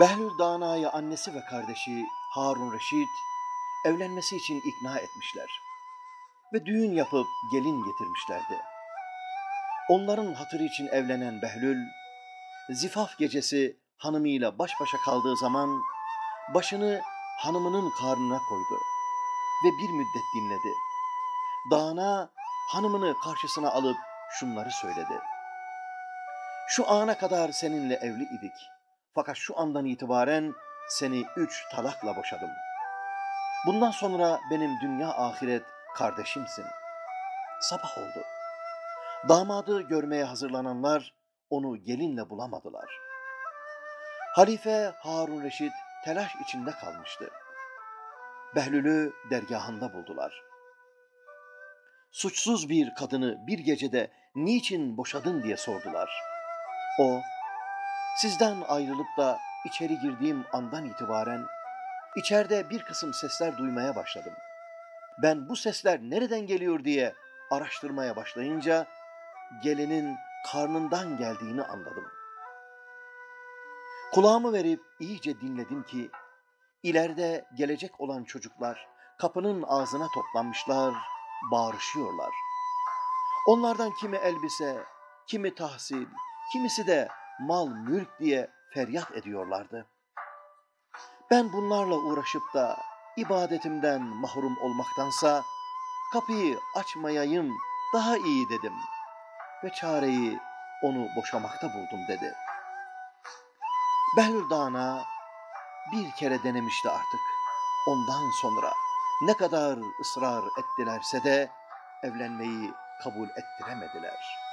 Behlül Dana'yı annesi ve kardeşi Harun Reşit evlenmesi için ikna etmişler. Ve düğün yapıp gelin getirmişlerdi. Onların hatırı için evlenen Behlül, zifaf gecesi hanımıyla baş başa kaldığı zaman başını hanımının karnına koydu ve bir müddet dinledi. Dana hanımını karşısına alıp şunları söyledi. Şu ana kadar seninle evli idik. Fakat şu andan itibaren seni üç talakla boşadım. Bundan sonra benim dünya ahiret kardeşimsin. Sabah oldu. Damadı görmeye hazırlananlar onu gelinle bulamadılar. Halife Harun Reşit telaş içinde kalmıştı. Behlül'ü dergahında buldular. Suçsuz bir kadını bir gecede niçin boşadın diye sordular. O, sizden ayrılıp da içeri girdiğim andan itibaren içeride bir kısım sesler duymaya başladım. Ben bu sesler nereden geliyor diye araştırmaya başlayınca gelinin karnından geldiğini anladım. Kulağımı verip iyice dinledim ki ileride gelecek olan çocuklar kapının ağzına toplanmışlar, bağırışıyorlar. Onlardan kimi elbise, kimi tahsil, kimisi de mal mülk diye feryat ediyorlardı. Ben bunlarla uğraşıp da ibadetimden mahrum olmaktansa kapıyı açmayayım daha iyi dedim ve çareyi onu boşamakta buldum dedi. Behlül Dana bir kere denemişti artık. Ondan sonra ne kadar ısrar ettilerse de evlenmeyi kabul ettiremediler.''